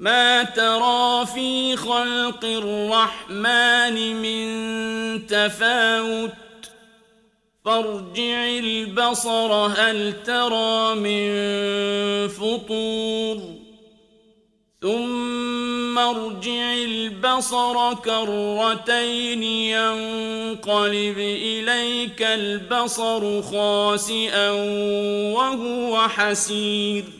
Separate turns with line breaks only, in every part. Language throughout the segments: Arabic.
ما ترى في خلق الرحمن من تفاوت؟ فارجع البصر هل ترى من فطور؟ ثم ارجع البصر كرتين ينقلب إليك البصر خاسئا وهو حسير.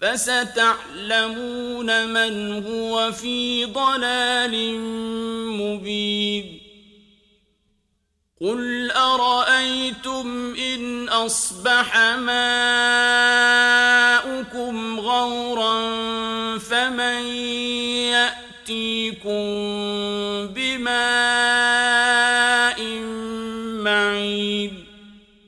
فستعلمون من هو في ضلال مبين. قل أرأيتم إن أصبح ماؤكم غورا